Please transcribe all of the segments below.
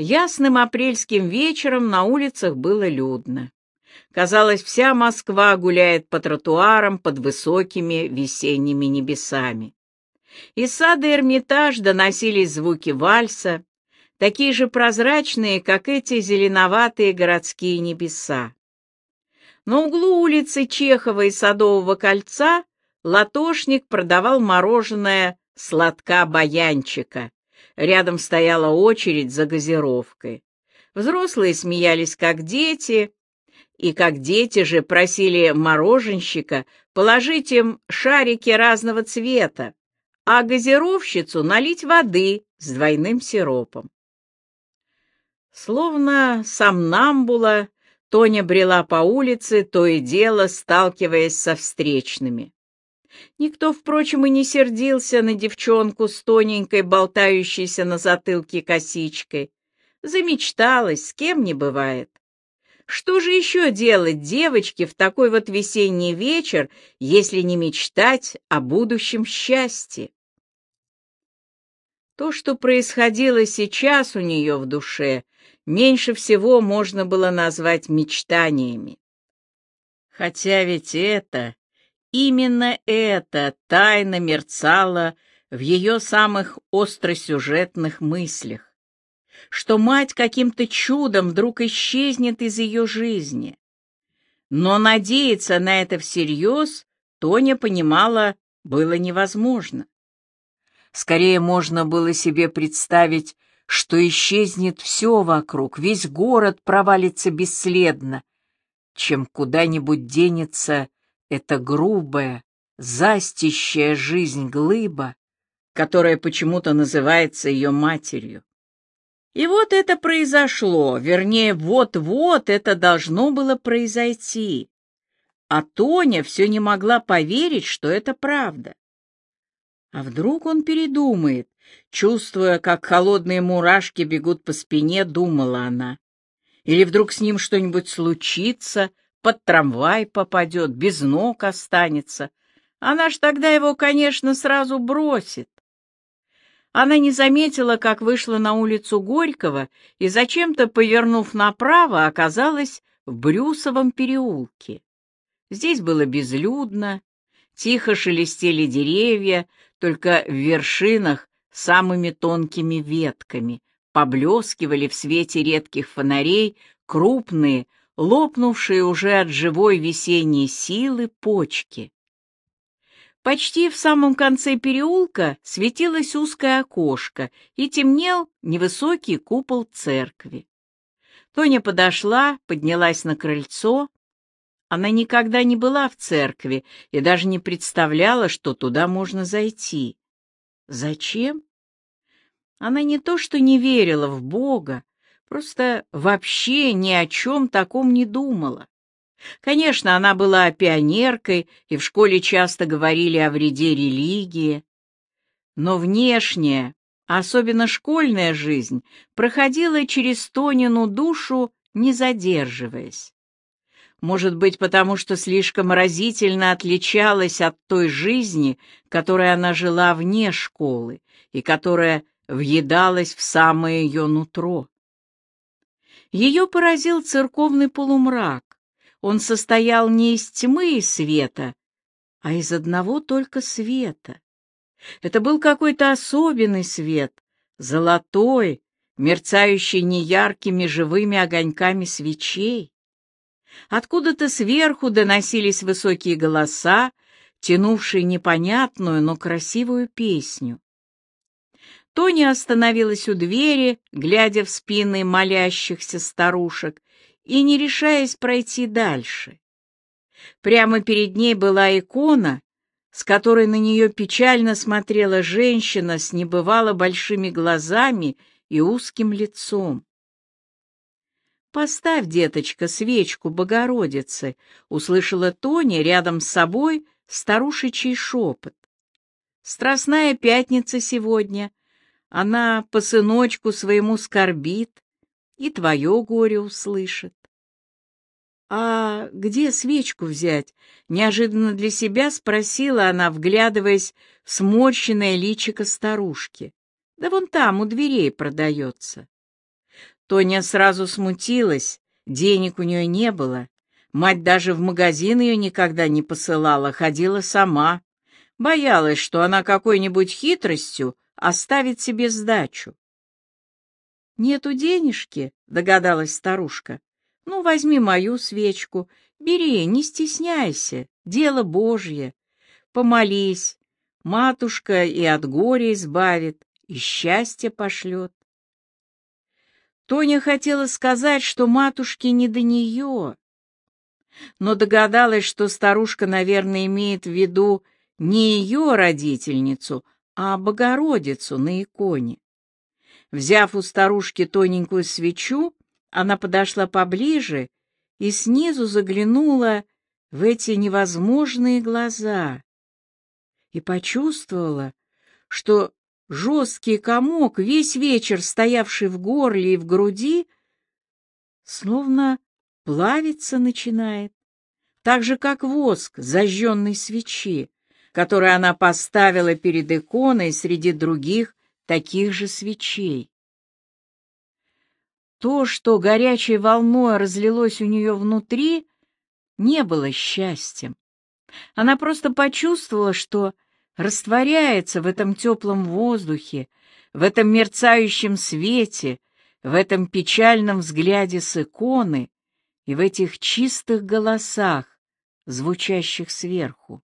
Ясным апрельским вечером на улицах было людно. Казалось, вся Москва гуляет по тротуарам под высокими весенними небесами. Из сада Эрмитаж доносились звуки вальса, такие же прозрачные, как эти зеленоватые городские небеса. На углу улицы Чехова и Садового кольца латошник продавал мороженое сладка-баянчика. Рядом стояла очередь за газировкой. Взрослые смеялись, как дети, и как дети же просили мороженщика положить им шарики разного цвета, а газировщицу налить воды с двойным сиропом. Словно сомнамбула, Тоня брела по улице, то и дело сталкиваясь со встречными. Никто, впрочем, и не сердился на девчонку с тоненькой, болтающейся на затылке косичкой. Замечталась, с кем не бывает. Что же еще делать девочке в такой вот весенний вечер, если не мечтать о будущем счастье? То, что происходило сейчас у нее в душе, меньше всего можно было назвать мечтаниями. Хотя ведь это, именно это тайно мерцало в ее самых остросюжетных мыслях что мать каким-то чудом вдруг исчезнет из ее жизни. Но надеяться на это всерьез Тоня понимала было невозможно. Скорее можно было себе представить, что исчезнет все вокруг, весь город провалится бесследно, чем куда-нибудь денется эта грубая, застищая жизнь глыба, которая почему-то называется ее матерью. И вот это произошло, вернее, вот-вот это должно было произойти. А Тоня все не могла поверить, что это правда. А вдруг он передумает, чувствуя, как холодные мурашки бегут по спине, думала она. Или вдруг с ним что-нибудь случится, под трамвай попадет, без ног останется. Она ж тогда его, конечно, сразу бросит. Она не заметила, как вышла на улицу Горького и, зачем-то повернув направо, оказалась в Брюсовом переулке. Здесь было безлюдно, тихо шелестели деревья, только в вершинах самыми тонкими ветками поблескивали в свете редких фонарей крупные, лопнувшие уже от живой весенней силы почки. Почти в самом конце переулка светилось узкое окошко и темнел невысокий купол церкви. Тоня подошла, поднялась на крыльцо. Она никогда не была в церкви и даже не представляла, что туда можно зайти. Зачем? Она не то что не верила в Бога, просто вообще ни о чем таком не думала. Конечно, она была пионеркой, и в школе часто говорили о вреде религии. Но внешняя, особенно школьная жизнь, проходила через Тонину душу, не задерживаясь. Может быть, потому что слишком разительно отличалась от той жизни, которой она жила вне школы и которая въедалась в самое ее нутро. Ее поразил церковный полумрак, он состоял не из тьмы и света, а из одного только света. Это был какой-то особенный свет, золотой, мерцающий неяркими живыми огоньками свечей. Откуда-то сверху доносились высокие голоса, тянувшие непонятную, но красивую песню. Тони остановилась у двери, глядя в спины молящихся старушек, и не решаясь пройти дальше. Прямо перед ней была икона, с которой на нее печально смотрела женщина с небывало большими глазами и узким лицом. «Поставь, деточка, свечку Богородицы», — услышала Тоня рядом с собой старушечий шепот. «Страстная пятница сегодня. Она по сыночку своему скорбит и твое горе услышит. «А где свечку взять?» — неожиданно для себя спросила она, вглядываясь в сморщенное личико старушки. «Да вон там, у дверей продается». Тоня сразу смутилась, денег у нее не было. Мать даже в магазин ее никогда не посылала, ходила сама. Боялась, что она какой-нибудь хитростью оставит себе сдачу. «Нету денежки», — догадалась старушка. «Ну, возьми мою свечку, бери, не стесняйся, дело Божье. Помолись, матушка и от горя избавит, и счастье пошлет». Тоня хотела сказать, что матушке не до нее, но догадалась, что старушка, наверное, имеет в виду не ее родительницу, а Богородицу на иконе. Взяв у старушки тоненькую свечу, она подошла поближе и снизу заглянула в эти невозможные глаза и почувствовала, что жесткий комок, весь вечер стоявший в горле и в груди, словно плавиться начинает, так же, как воск зажженной свечи, который она поставила перед иконой среди других таких же свечей. То, что горячей волной разлилось у нее внутри, не было счастьем. Она просто почувствовала, что растворяется в этом теплом воздухе, в этом мерцающем свете, в этом печальном взгляде с иконы, и в этих чистых голосах, звучащих сверху.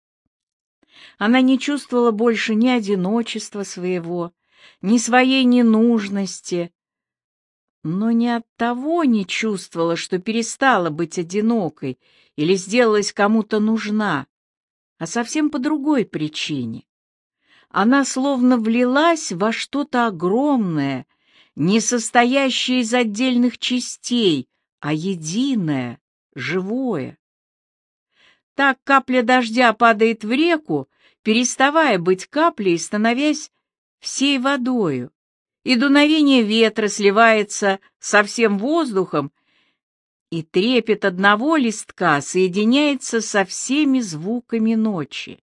Она не чувствовала больше ни одиночества своего, ни своей ненужности, но не от того не чувствовала, что перестала быть одинокой или сделалась кому-то нужна, а совсем по другой причине. Она словно влилась во что-то огромное, не состоящее из отдельных частей, а единое, живое. Так капля дождя падает в реку, переставая быть каплей и становясь всей водою, и дуновение ветра сливается со всем воздухом, и трепет одного листка соединяется со всеми звуками ночи.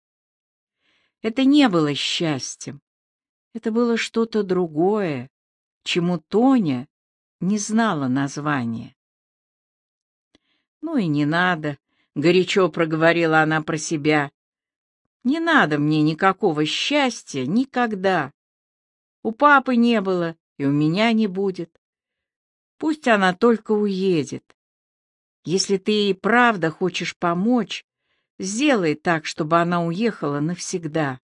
Это не было счастьем, это было что-то другое, чему Тоня не знала названия. «Ну и не надо», — горячо проговорила она про себя. «Не надо мне никакого счастья никогда. У папы не было, и у меня не будет. Пусть она только уедет. Если ты и правда хочешь помочь, сделай так, чтобы она уехала навсегда.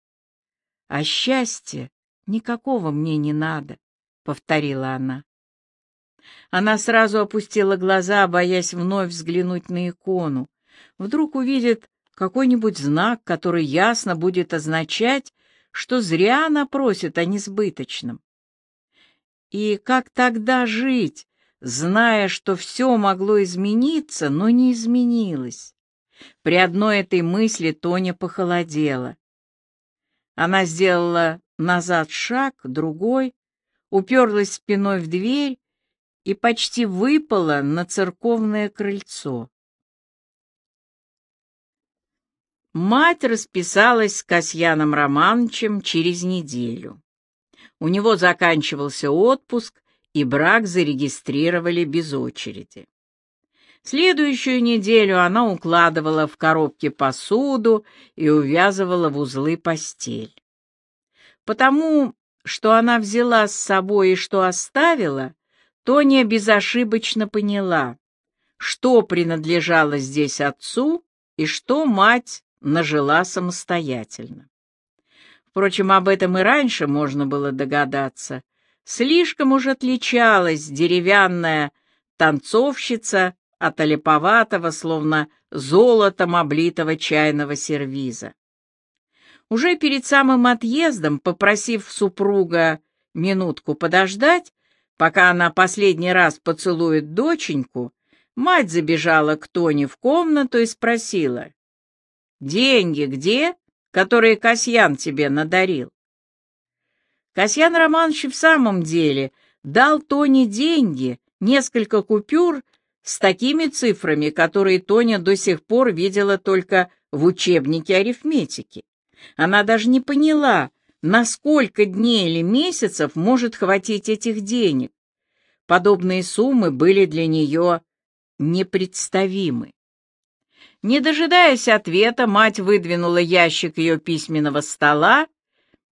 А счастья никакого мне не надо», — повторила она. Она сразу опустила глаза, боясь вновь взглянуть на икону. Вдруг увидит какой-нибудь знак, который ясно будет означать, что зря она просит о несбыточном. И как тогда жить, зная, что все могло измениться, но не изменилось? При одной этой мысли Тоня похолодела. Она сделала назад шаг, другой, уперлась спиной в дверь и почти выпала на церковное крыльцо. Мать расписалась с Касьяном Романовичем через неделю. У него заканчивался отпуск, и брак зарегистрировали без очереди. Следующую неделю она укладывала в коробки посуду и увязывала в узлы постель. Потому что она взяла с собой и что оставила, Тоня безошибочно поняла, что принадлежало здесь отцу и что мать нажила самостоятельно. Впрочем, об этом и раньше можно было догадаться. Слишком уж отличалась деревянная танцовщица от олиповатого, словно золотом облитого чайного сервиза. Уже перед самым отъездом, попросив супруга минутку подождать, Пока она последний раз поцелует доченьку, мать забежала к Тоне в комнату и спросила, «Деньги где, которые Касьян тебе надарил?» Касьян Романович в самом деле дал Тоне деньги, несколько купюр с такими цифрами, которые Тоня до сих пор видела только в учебнике арифметики. Она даже не поняла, на сколько дней или месяцев может хватить этих денег. подобные суммы были для нее непредставимы. Не дожидаясь ответа, мать выдвинула ящик ее письменного стола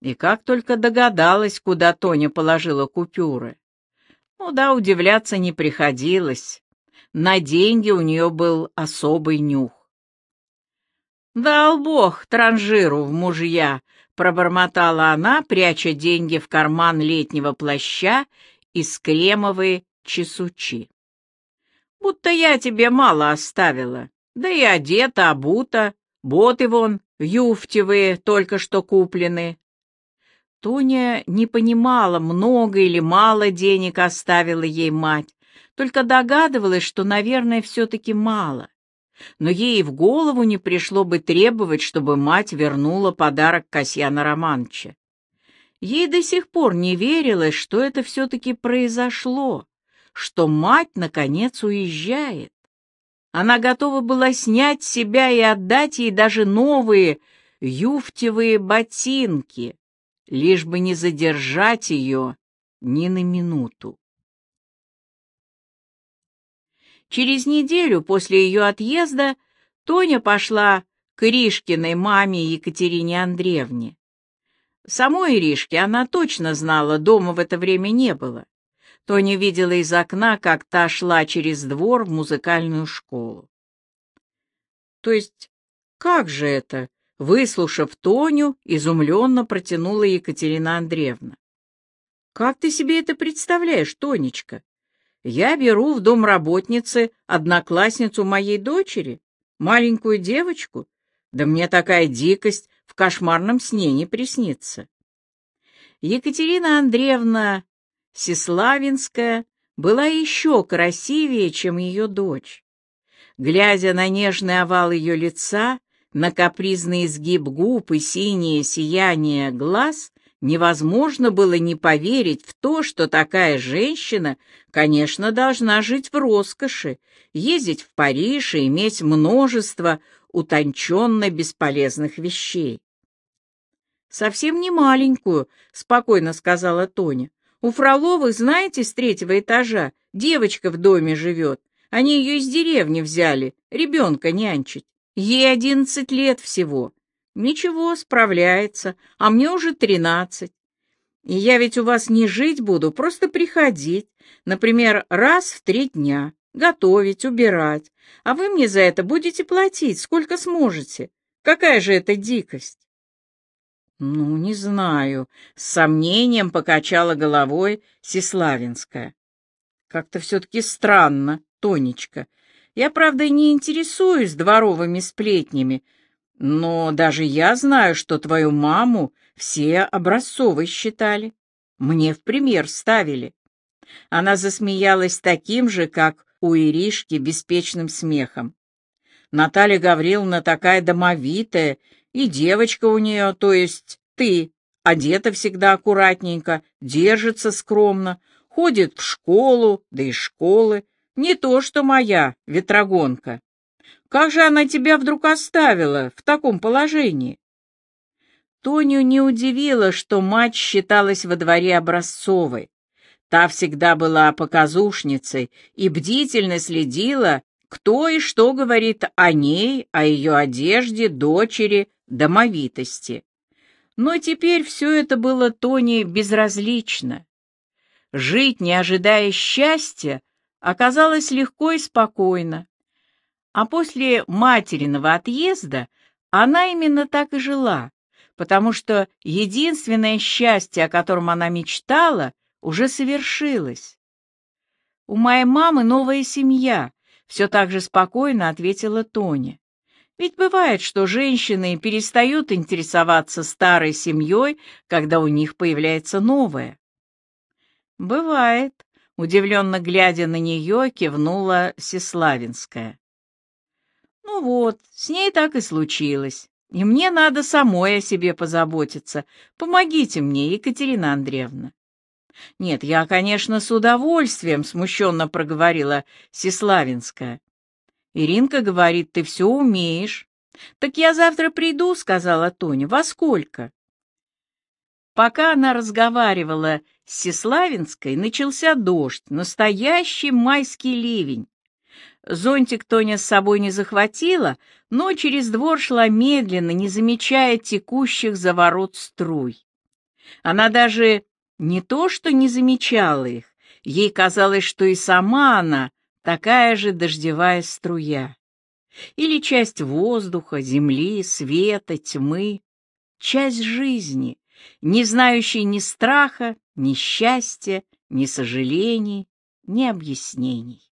и как только догадалась, куда Тоня положила купюры. Ну да, удивляться не приходилось. На деньги у нее был особый нюх. «Дал бог транжиру в мужья», — пробормотала она, пряча деньги в карман летнего плаща из кремовой чесучи. «Будто я тебе мало оставила, да и одета, обута, боты вон, юфтевые, только что куплены». Тоня не понимала, много или мало денег оставила ей мать, только догадывалась, что, наверное, все-таки мало. Но ей в голову не пришло бы требовать, чтобы мать вернула подарок Касьяна Романовича. Ей до сих пор не верилось, что это все-таки произошло, что мать, наконец, уезжает. Она готова была снять себя и отдать ей даже новые юфтевые ботинки, лишь бы не задержать ее ни на минуту. Через неделю после ее отъезда Тоня пошла к Иришкиной маме Екатерине Андреевне. Самой Иришке она точно знала, дома в это время не было. Тоня видела из окна, как та шла через двор в музыкальную школу. То есть, как же это? Выслушав Тоню, изумленно протянула Екатерина Андреевна. «Как ты себе это представляешь, Тонечка? Я беру в дом работницы одноклассницу моей дочери, маленькую девочку. Да мне такая дикость в кошмарном сне не приснится». Екатерина Андреевна Сеславинская была еще красивее, чем ее дочь. Глядя на нежный овал ее лица, на капризный изгиб губ и синее сияние глаз невозможно было не поверить в то, что такая женщина, конечно, должна жить в роскоши, ездить в Париж и иметь множество утонченно бесполезных вещей. «Совсем не маленькую», — спокойно сказала Тоня. «У Фроловых, знаете, с третьего этажа девочка в доме живет. Они ее из деревни взяли, ребенка нянчить. Ей одиннадцать лет всего. Ничего, справляется, а мне уже тринадцать. И я ведь у вас не жить буду, просто приходить, например, раз в три дня, готовить, убирать. А вы мне за это будете платить, сколько сможете. Какая же это дикость? Ну, не знаю, с сомнением покачала головой Сеславинская. Как-то все-таки странно, Тонечка. Я, правда, не интересуюсь дворовыми сплетнями, но даже я знаю, что твою маму все образцовой считали. Мне в пример ставили. Она засмеялась таким же, как у Иришки, беспечным смехом. Наталья Гавриловна такая домовитая, и девочка у нее, то есть ты, одета всегда аккуратненько, держится скромно, ходит в школу, да и школы, не то, что моя ветрогонка. Как же она тебя вдруг оставила в таком положении? Тоню не удивило, что мать считалась во дворе образцовой. Та всегда была показушницей и бдительно следила, кто и что говорит о ней, о ее одежде, дочери, домовитости. Но теперь все это было Тоне безразлично. Жить, не ожидая счастья, оказалось легко и спокойно. А после материного отъезда она именно так и жила, потому что единственное счастье, о котором она мечтала, уже совершилось. «У моей мамы новая семья», — все так же спокойно ответила Тоня. Ведь бывает, что женщины перестают интересоваться старой семьей, когда у них появляется новая. Бывает, Удивленно глядя на нее, кивнула Сеславинская. «Ну вот, с ней так и случилось. И мне надо самой о себе позаботиться. Помогите мне, Екатерина Андреевна». «Нет, я, конечно, с удовольствием», — смущенно проговорила Сеславинская. «Иринка говорит, ты все умеешь». «Так я завтра приду», — сказала Тоня. «Во сколько?» Пока она разговаривала С Сеславинской начался дождь, настоящий майский ливень. Зонтик Тоня с собой не захватила, но через двор шла медленно, не замечая текущих за ворот струй. Она даже не то что не замечала их, ей казалось, что и сама она такая же дождевая струя. Или часть воздуха, земли, света, тьмы, часть жизни, не знающей ни страха, ни счастья, ни сожалений, ни объяснений.